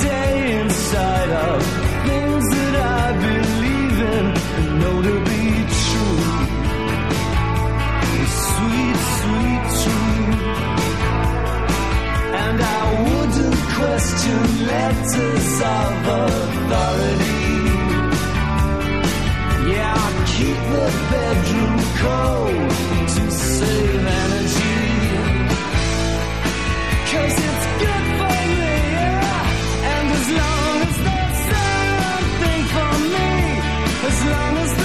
Stay inside of things that I believe in and know to be true. It's sweet, sweet truth. And I wouldn't question letters of as long as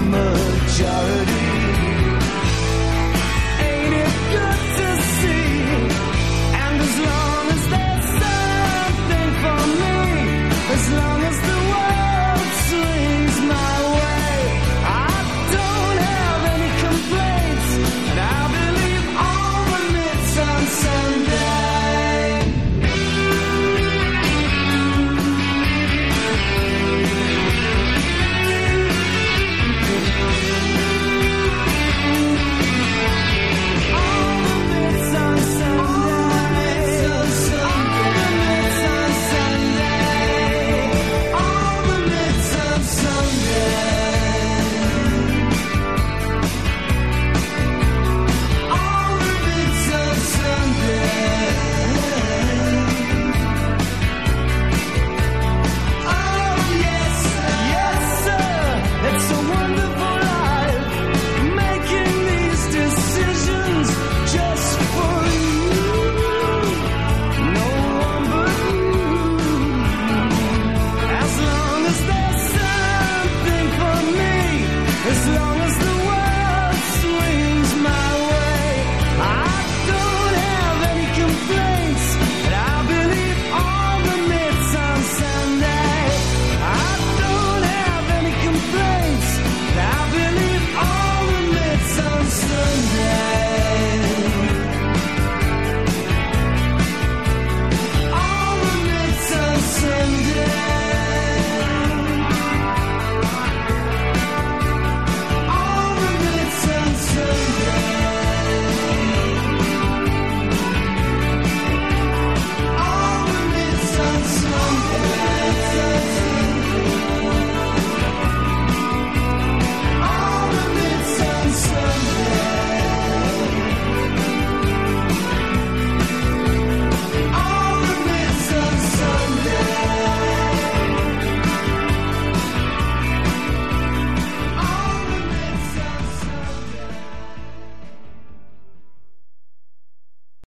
majority.